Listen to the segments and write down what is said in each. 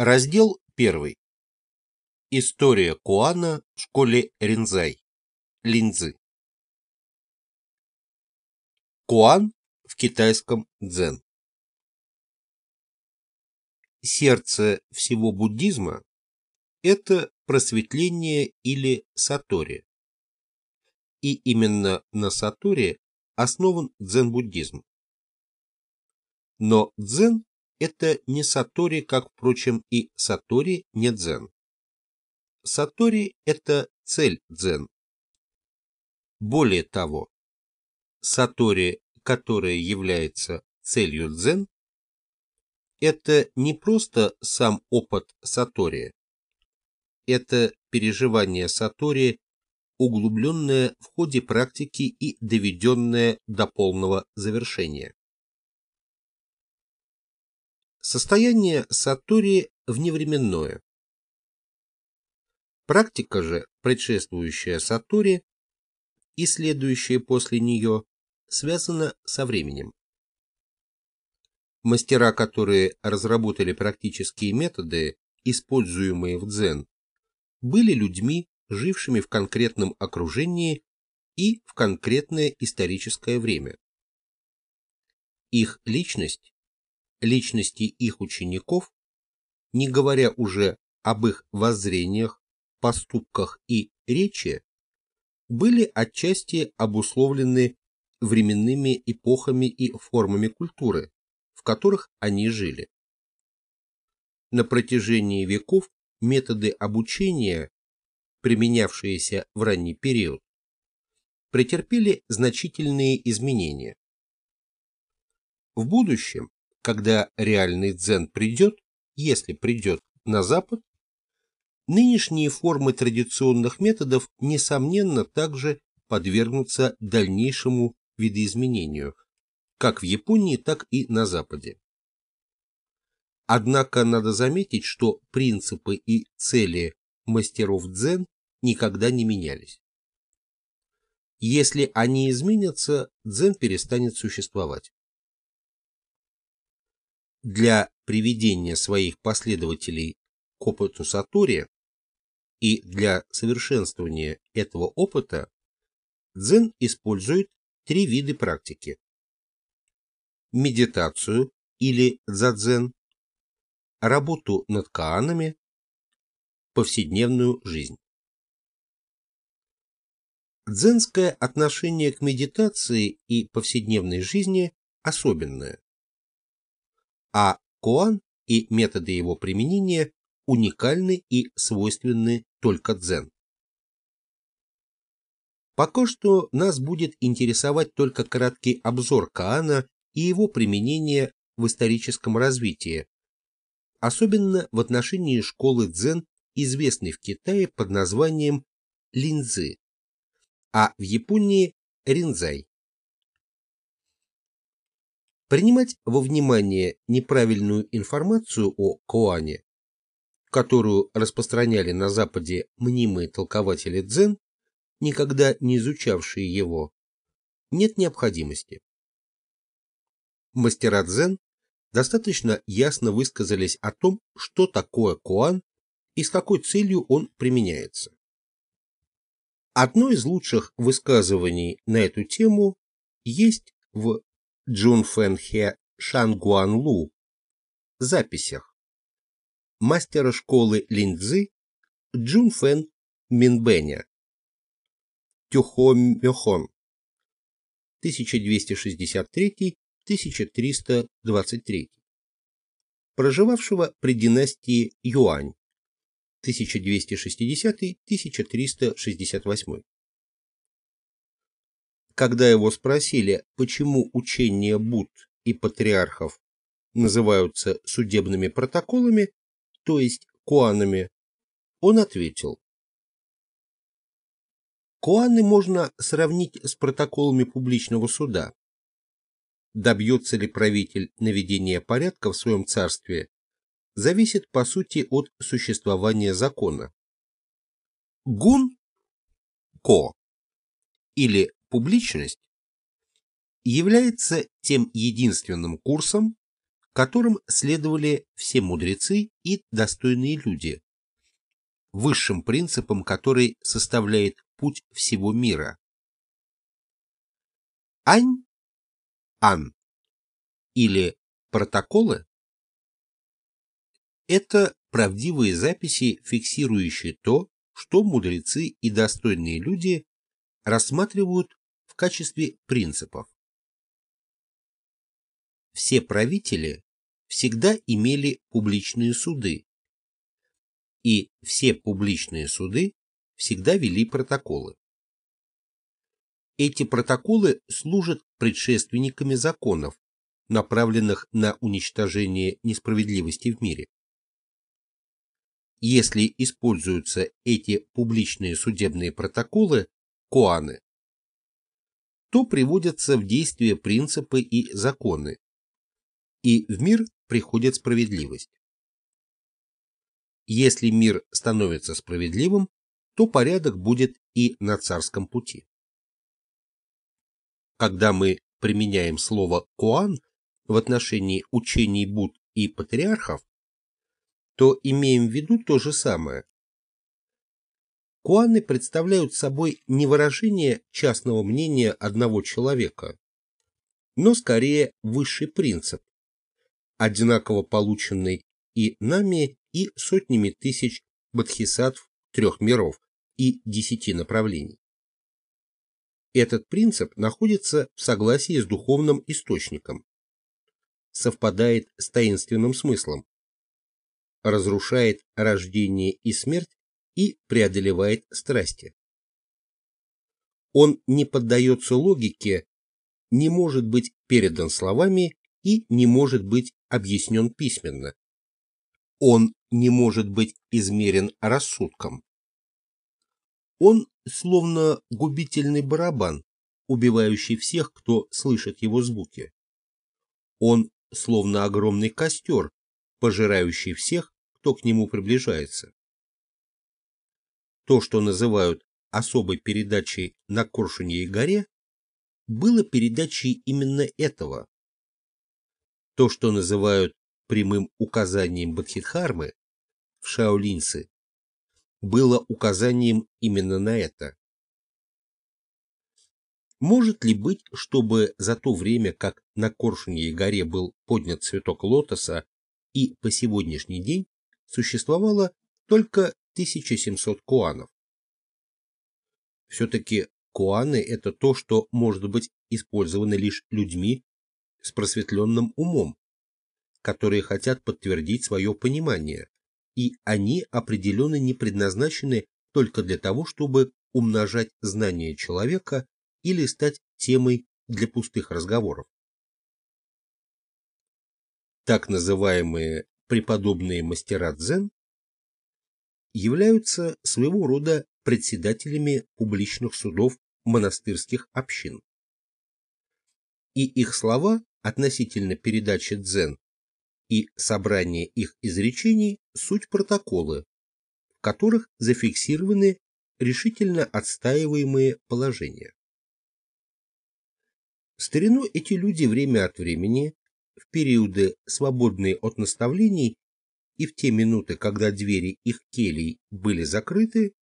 Раздел 1. История Куана в школе Ринзай. Линзы. Куан в китайском дзен. Сердце всего буддизма – это просветление или сатори. И именно на сатори основан дзен-буддизм. Но дзен это не сатори, как, впрочем, и сатори не дзен. Сатори – это цель дзен. Более того, сатори, которая является целью дзен, это не просто сам опыт сатори, это переживание сатори, углубленное в ходе практики и доведенное до полного завершения. Состояние сатори вневременное. Практика же, предшествующая сатори и следующая после нее, связана со временем. Мастера, которые разработали практические методы, используемые в дзен, были людьми, жившими в конкретном окружении и в конкретное историческое время. Их личность личности их учеников, не говоря уже об их воззрениях, поступках и речи, были отчасти обусловлены временными эпохами и формами культуры, в которых они жили. На протяжении веков методы обучения, применявшиеся в ранний период, претерпели значительные изменения. В будущем когда реальный дзен придет, если придет на Запад, нынешние формы традиционных методов, несомненно, также подвергнутся дальнейшему видоизменению, как в Японии, так и на Западе. Однако надо заметить, что принципы и цели мастеров дзен никогда не менялись. Если они изменятся, дзен перестанет существовать для приведения своих последователей к опыту Сатори и для совершенствования этого опыта дзен использует три вида практики. Медитацию или дзадзен, работу над каанами, повседневную жизнь. Дзенское отношение к медитации и повседневной жизни особенное а Коан и методы его применения уникальны и свойственны только дзен. Пока что нас будет интересовать только краткий обзор Каана и его применение в историческом развитии, особенно в отношении школы дзен, известной в Китае под названием линзы, а в Японии ринзай. Принимать во внимание неправильную информацию о Коане, которую распространяли на Западе мнимые толкователи дзен, никогда не изучавшие его, нет необходимости. Мастера дзен достаточно ясно высказались о том, что такое Коан и с какой целью он применяется. Одно из лучших высказываний на эту тему есть в Джун Фэнхе Шангуанлу. Записях. Мастера школы линдзы Джун Фэн Минбэня. Тюхо Мёхон. 1263-1323. Проживавшего при династии Юань. 1260-1368 когда его спросили, почему учения Будд и патриархов называются судебными протоколами, то есть куанами, он ответил. Куаны можно сравнить с протоколами публичного суда. Добьется ли правитель наведения порядка в своем царстве, зависит по сути от существования закона. Гун – ко или публичность является тем единственным курсом, которым следовали все мудрецы и достойные люди, высшим принципом который составляет путь всего мира. Ань, ан или протоколы – это правдивые записи, фиксирующие то, что мудрецы и достойные люди рассматривают качестве принципов. Все правители всегда имели публичные суды, и все публичные суды всегда вели протоколы. Эти протоколы служат предшественниками законов, направленных на уничтожение несправедливости в мире. Если используются эти публичные судебные протоколы, коаны, то приводятся в действие принципы и законы, и в мир приходит справедливость. Если мир становится справедливым, то порядок будет и на царском пути. Когда мы применяем слово «коан» в отношении учений Буд и патриархов, то имеем в виду то же самое. Куаны представляют собой не выражение частного мнения одного человека, но скорее высший принцип, одинаково полученный и нами, и сотнями тысяч бодхисаттв трех миров и десяти направлений. Этот принцип находится в согласии с духовным источником, совпадает с таинственным смыслом, разрушает рождение и смерть и преодолевает страсти. Он не поддается логике, не может быть передан словами и не может быть объяснен письменно. Он не может быть измерен рассудком. Он словно губительный барабан, убивающий всех, кто слышит его звуки. Он словно огромный костер, пожирающий всех, кто к нему приближается. То, что называют особой передачей на Коршуньей горе, было передачей именно этого. То, что называют прямым указанием Бадхидхармы в Шаолинце, было указанием именно на это. Может ли быть, чтобы за то время, как на Коршуньей горе был поднят цветок лотоса, и по сегодняшний день существовало только 1700 куанов? Все-таки куаны – это то, что может быть использовано лишь людьми с просветленным умом, которые хотят подтвердить свое понимание, и они определенно не предназначены только для того, чтобы умножать знания человека или стать темой для пустых разговоров. Так называемые преподобные мастера дзен являются своего рода председателями публичных судов монастырских общин. И их слова относительно передачи дзен и собрания их изречений суть протоколы, в которых зафиксированы решительно отстаиваемые положения. В старину эти люди время от времени, в периоды, свободные от наставлений, и в те минуты, когда двери их келий были закрыты,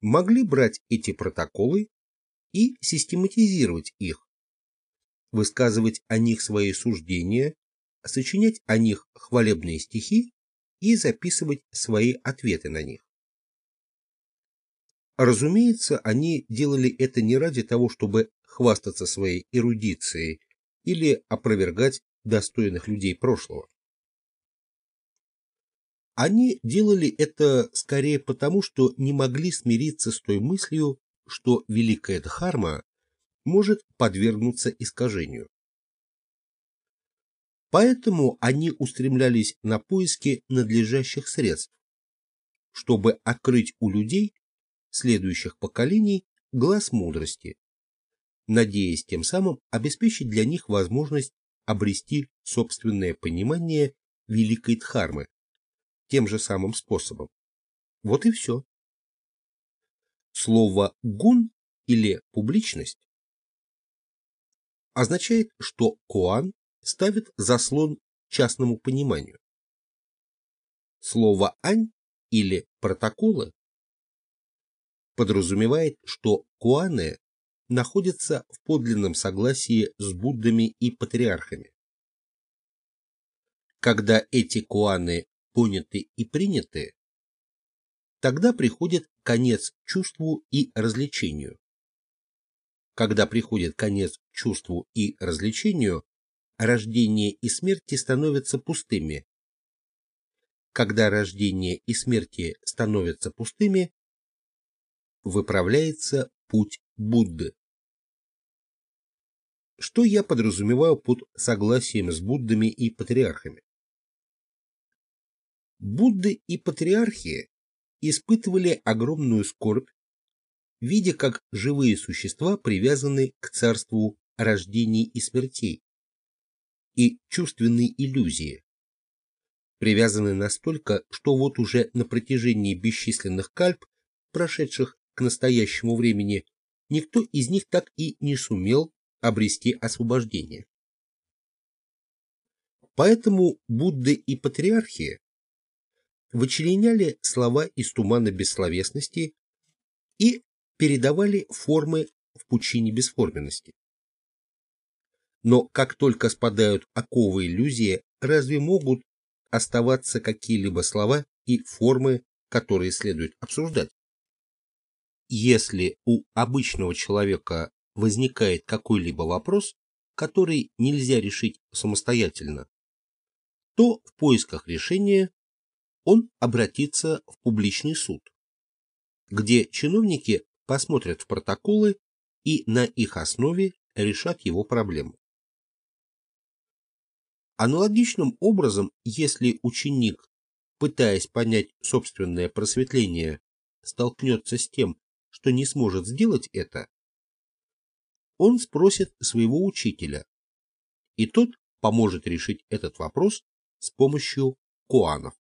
могли брать эти протоколы и систематизировать их, высказывать о них свои суждения, сочинять о них хвалебные стихи и записывать свои ответы на них. Разумеется, они делали это не ради того, чтобы хвастаться своей эрудицией или опровергать достойных людей прошлого. Они делали это скорее потому, что не могли смириться с той мыслью, что великая Дхарма может подвергнуться искажению. Поэтому они устремлялись на поиски надлежащих средств, чтобы открыть у людей, следующих поколений, глаз мудрости, надеясь тем самым обеспечить для них возможность обрести собственное понимание великой Дхармы тем же самым способом. Вот и все. Слово «гун» или «публичность» означает, что Коан ставит заслон частному пониманию. Слово «ань» или «протоколы» подразумевает, что куаны находятся в подлинном согласии с Буддами и патриархами. Когда эти куаны поняты и приняты, тогда приходит конец чувству и развлечению. Когда приходит конец чувству и развлечению, рождение и смерти становятся пустыми. Когда рождение и смерти становятся пустыми, выправляется путь Будды. Что я подразумеваю под согласием с Буддами и патриархами? Будды и патриархи испытывали огромную скорбь, видя, как живые существа привязаны к царству рождений и смертей и чувственной иллюзии. Привязаны настолько, что вот уже на протяжении бесчисленных кальп, прошедших к настоящему времени, никто из них так и не сумел обрести освобождение. Поэтому Будды и патриархи вычленяли слова из тумана бессловесности и передавали формы в пучине бесформенности. Но как только спадают оковы иллюзии, разве могут оставаться какие-либо слова и формы, которые следует обсуждать? Если у обычного человека возникает какой-либо вопрос, который нельзя решить самостоятельно, то в поисках решения он обратится в публичный суд, где чиновники посмотрят в протоколы и на их основе решат его проблему. Аналогичным образом, если ученик, пытаясь понять собственное просветление, столкнется с тем, что не сможет сделать это, он спросит своего учителя, и тот поможет решить этот вопрос с помощью куанов.